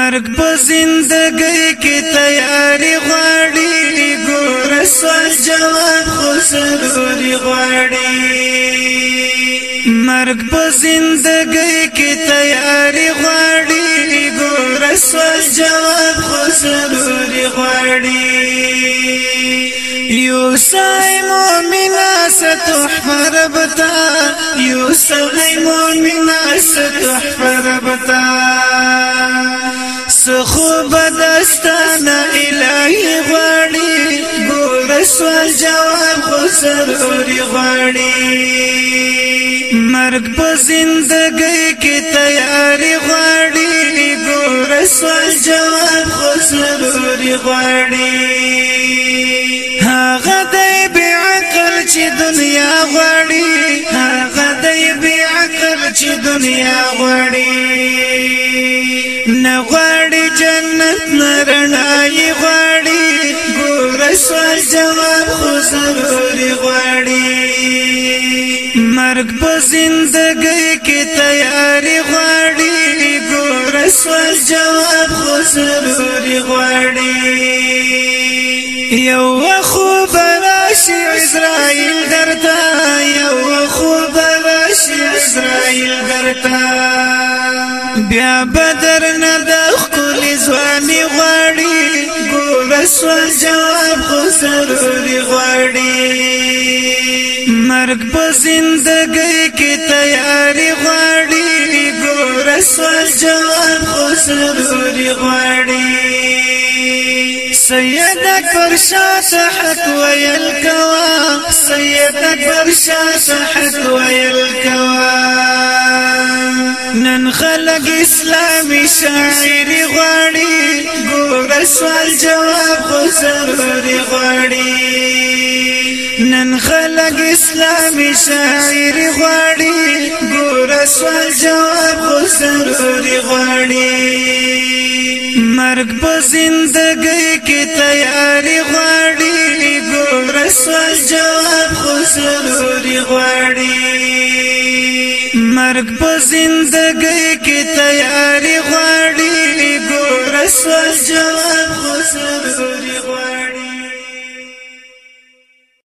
مرګ په زندګۍ کې تیاری غواړي ګور سوال جواب خو ضروري غواړي مرګ په زندګۍ کې تیاری غواړي ګور سوال جواب خو ضروري غواړي یو سای مومنا ستحف ربتا یو سای مومنا ستحف ربتا سو خوب دستان الہی غواړي ګور سوال جواب خو ضروري غواړي مرګ په زندګۍ کې تیاری غواړي ګور سوال جواب خو ضروري غواړي هغه د عقل چې دنیا غواړي هغه د عقل چې دنیا غواړي نه غواړي جنت نرنای غواړي ګل رسول جواب خو ضروري غواړي مرګ په زندګۍ کې تیاری غواړي ګل رسول جواب خو ضروري غواړي یو خو براشي اسرائیل درته یو خو براشي اسرائیل درته بیا بدر نه خپل ځواني غواړي ګور سوال جواب خو ضروري غواړي مرګ په زندګۍ کې تیاری غواړي ګور سوال جواب خو ضروري غواړي سید اکبر شاه صحت ویل کوا سید اکبر شاه صحت ویل کوا نن خلق اسلامي شاعري غواړي ګور سوال جواب خو ضروري غواړي نن خلق اسلامي شاعري غواړي ګور سوال جواب خو ضروري غواړي مرګ په زندګۍ کې تیاری غواړي ګور سوال جواب خو ضروري غواړي مرګ په زندګۍ کې تیاری غواړي ګور سوال جواب خو ضروري غواړي